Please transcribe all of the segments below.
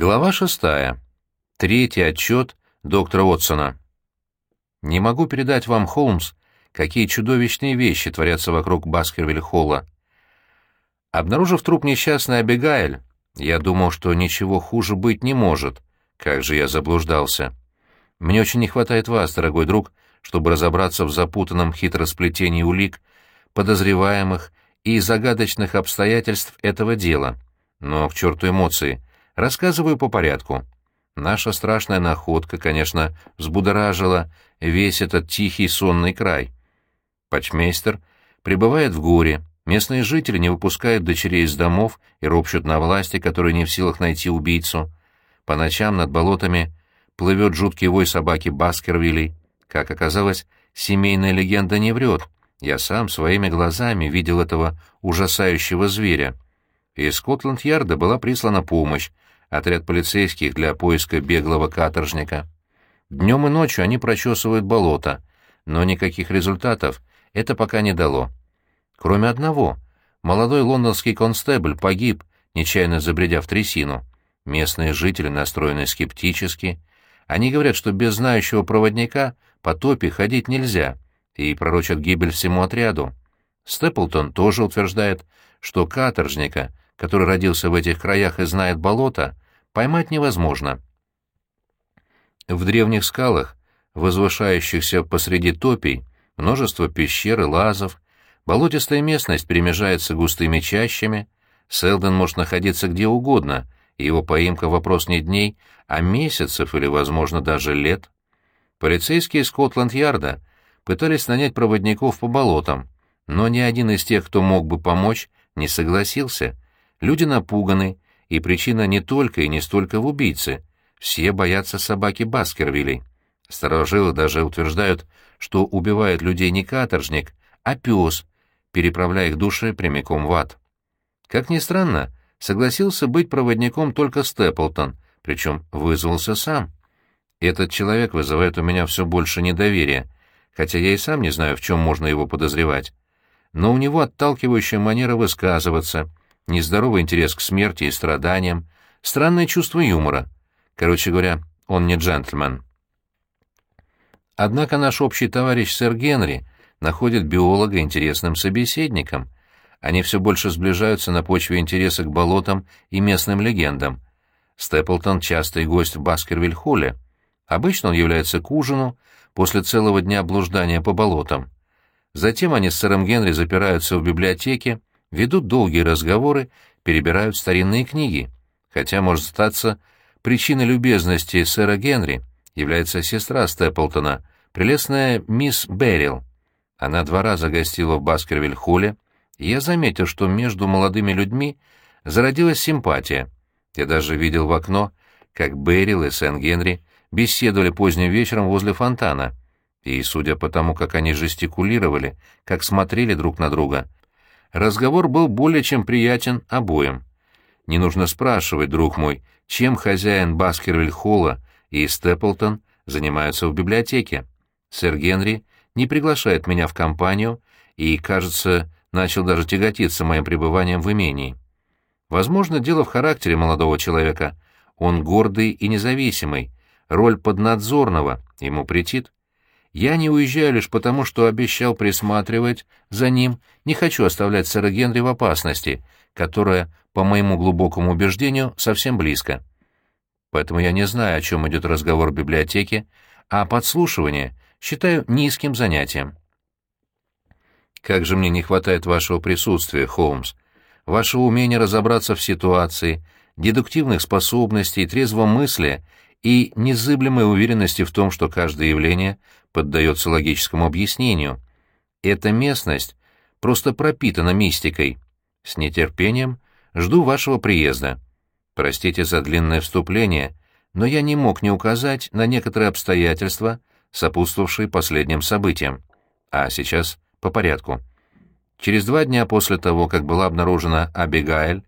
Глава шестая. Третий отчет доктора Уотсона. Не могу передать вам, Холмс, какие чудовищные вещи творятся вокруг Баскервиль-Холла. Обнаружив труп несчастной Абигайль, я думал, что ничего хуже быть не может. Как же я заблуждался. Мне очень не хватает вас, дорогой друг, чтобы разобраться в запутанном хитросплетении улик, подозреваемых и загадочных обстоятельств этого дела. Но к черту эмоции — Рассказываю по порядку. Наша страшная находка, конечно, взбудоражила весь этот тихий сонный край. Почмейстер пребывает в горе, местные жители не выпускают дочерей из домов и ропщут на власти, которые не в силах найти убийцу. По ночам над болотами плывет жуткий вой собаки Баскервилей. Как оказалось, семейная легенда не врет. Я сам своими глазами видел этого ужасающего зверя. Из Скотланд-Ярда была прислана помощь, отряд полицейских для поиска беглого каторжника. Днем и ночью они прочесывают болото, но никаких результатов это пока не дало. Кроме одного, молодой лондонский констебль погиб, нечаянно забредя в трясину. Местные жители настроены скептически. Они говорят, что без знающего проводника по топе ходить нельзя, и пророчат гибель всему отряду. Степлтон тоже утверждает, что каторжника, который родился в этих краях и знает болото, поймать невозможно. В древних скалах, возвышающихся посреди топий, множество пещер и лазов, болотистая местность перемежается густыми чащами, Селден может находиться где угодно, и его поимка — вопрос не дней, а месяцев или, возможно, даже лет. Полицейские Скотланд-Ярда пытались нанять проводников по болотам, но ни один из тех, кто мог бы помочь, не согласился. Люди напуганы, и причина не только и не столько в убийце. Все боятся собаки Баскервилей. Старожилы даже утверждают, что убивает людей не каторжник, а пес, переправляя их души прямиком в ад. Как ни странно, согласился быть проводником только Степлтон, причем вызвался сам. Этот человек вызывает у меня все больше недоверия, хотя я и сам не знаю, в чем можно его подозревать. Но у него отталкивающая манера высказываться — нездоровый интерес к смерти и страданиям, странное чувство юмора. Короче говоря, он не джентльмен. Однако наш общий товарищ сэр Генри находит биолога интересным собеседником. Они все больше сближаются на почве интереса к болотам и местным легендам. Степлтон — частый гость в Баскервиль-холле. Обычно он является к ужину после целого дня блуждания по болотам. Затем они с сэром Генри запираются в библиотеке, ведут долгие разговоры, перебирают старинные книги. Хотя, может статься, причиной любезности сэра Генри является сестра Степлтона, прелестная мисс Беррил. Она два раза гостила в Баскервиль-холле, и я заметил, что между молодыми людьми зародилась симпатия. Я даже видел в окно, как Беррил и Сен-Генри беседовали поздним вечером возле фонтана, и, судя по тому, как они жестикулировали, как смотрели друг на друга, разговор был более чем приятен обоим. Не нужно спрашивать, друг мой, чем хозяин Баскервиль-Холла и Степлтон занимаются в библиотеке. Сэр Генри не приглашает меня в компанию и, кажется, начал даже тяготиться моим пребыванием в имении. Возможно, дело в характере молодого человека. Он гордый и независимый, роль поднадзорного ему претит. Я не уезжаю лишь потому, что обещал присматривать за ним, не хочу оставлять сэра Генри в опасности, которая, по моему глубокому убеждению, совсем близко. Поэтому я не знаю, о чем идет разговор в библиотеке, а подслушивание считаю низким занятием. Как же мне не хватает вашего присутствия, Холмс, вашего умения разобраться в ситуации, дедуктивных способностей, трезвого мысли и незыблемой уверенности в том, что каждое явление поддается логическому объяснению. Эта местность просто пропитана мистикой. С нетерпением жду вашего приезда. Простите за длинное вступление, но я не мог не указать на некоторые обстоятельства, сопутствовавшие последним событиям. А сейчас по порядку. Через два дня после того, как была обнаружена Абигайль,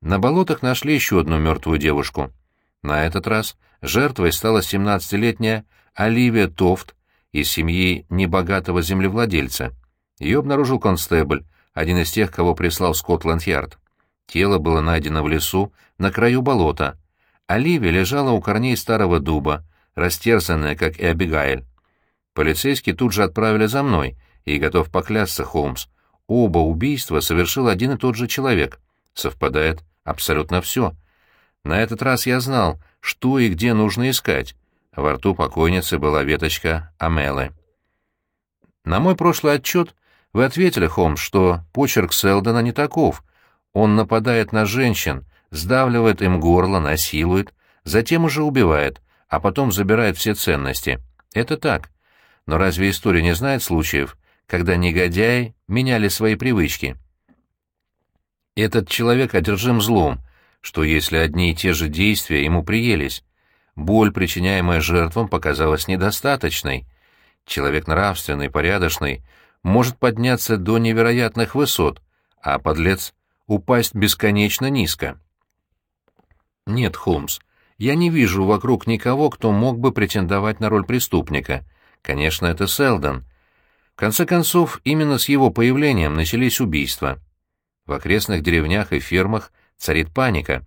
на болотах нашли еще одну мертвую девушку. На этот раз жертвой стала 17-летняя Оливия Тофт из семьи небогатого землевладельца. Ее обнаружил констебль, один из тех, кого прислал Скотланд-Ярд. Тело было найдено в лесу на краю болота. Оливия лежала у корней старого дуба, растерзанная, как и Абигайль. Полицейские тут же отправили за мной, и готов поклясться, Холмс. Оба убийства совершил один и тот же человек. Совпадает абсолютно все. На этот раз я знал, что и где нужно искать. Во рту покойницы была веточка амелы. На мой прошлый отчет вы ответили, Холмс, что почерк Селдона не таков. Он нападает на женщин, сдавливает им горло, насилует, затем уже убивает, а потом забирает все ценности. Это так. Но разве история не знает случаев, когда негодяи меняли свои привычки? Этот человек одержим злом, что если одни и те же действия ему приелись, боль, причиняемая жертвам, показалась недостаточной. Человек нравственный, порядочный, может подняться до невероятных высот, а подлец — упасть бесконечно низко. Нет, Холмс, я не вижу вокруг никого, кто мог бы претендовать на роль преступника. Конечно, это Селдон. В конце концов, именно с его появлением начались убийства. В окрестных деревнях и фермах царит паника.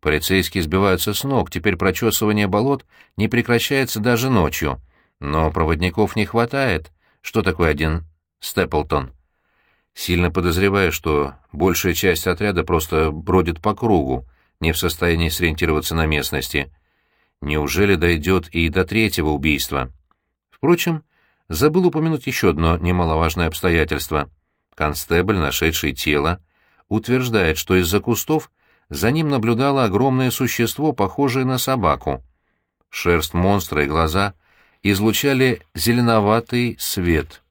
Полицейские сбиваются с ног, теперь прочесывание болот не прекращается даже ночью. Но проводников не хватает. Что такое один Степлтон? Сильно подозреваю, что большая часть отряда просто бродит по кругу, не в состоянии сориентироваться на местности. Неужели дойдет и до третьего убийства? Впрочем, забыл упомянуть еще одно немаловажное обстоятельство. Констебль, нашедший тело, утверждает, что из-за кустов за ним наблюдало огромное существо, похожее на собаку. Шерсть монстра и глаза излучали зеленоватый свет —